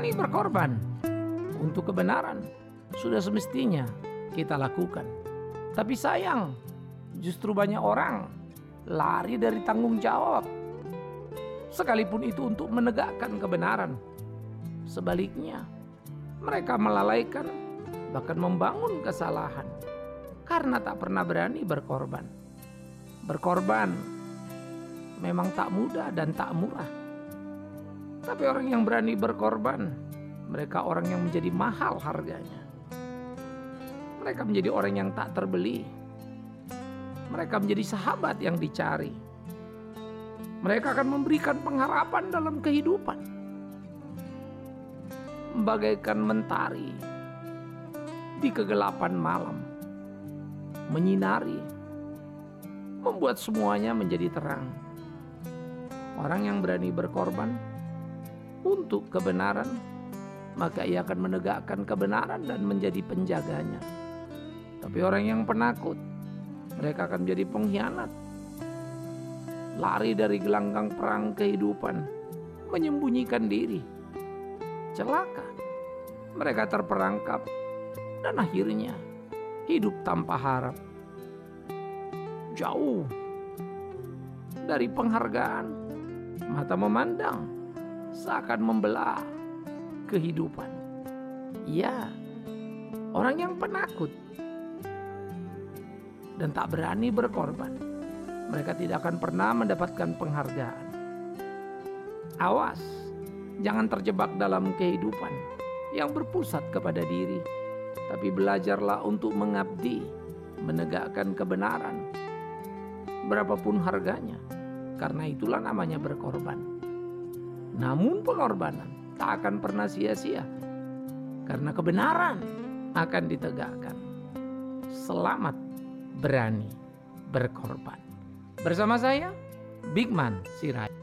berani berkorban untuk kebenaran sudah semestinya kita lakukan. Tapi sayang, justru banyak orang lari dari tanggung jawab. Sekalipun itu untuk menegakkan kebenaran. Sebaliknya, mereka melalaikan bahkan membangun kesalahan karena tak pernah berani berkorban. Berkorban memang tak mudah dan tak murah. Tapi orang yang berani berkorban, mereka orang yang menjadi mahal harganya. Mereka menjadi orang yang tak terbeli. Mereka menjadi sahabat yang dicari. Mereka akan memberikan pengharapan dalam kehidupan. Bagaikan mentari di kegelapan malam. Menyinari. Membuat semuanya menjadi terang. Orang yang berani berkorban untuk kebenaran, maka ia akan menegakkan kebenaran dan menjadi penjaganya. Tapi orang yang penakut, mereka akan menjadi pengkhianat. Lari dari gelanggang perang kehidupan, menyembunyikan diri. Celaka. Mereka terperangkap dan akhirnya hidup tanpa harap. Jauh dari penghargaan, mata memandang seakan membelah kehidupan. Ya, orang yang penakut dan tak berani berkorban, mereka tidak akan pernah mendapatkan penghargaan. Awas, jangan terjebak dalam kehidupan yang berpusat kepada diri, tapi belajarlah untuk mengabdi, menegakkan kebenaran, berapapun harganya, karena itulah namanya berkorban. Namun, pengorbanan tak akan pernah sia-sia, karena kebenaran akan ditegakkan. Selamat berani berkorban. Bersama saya, Bigman Sirai.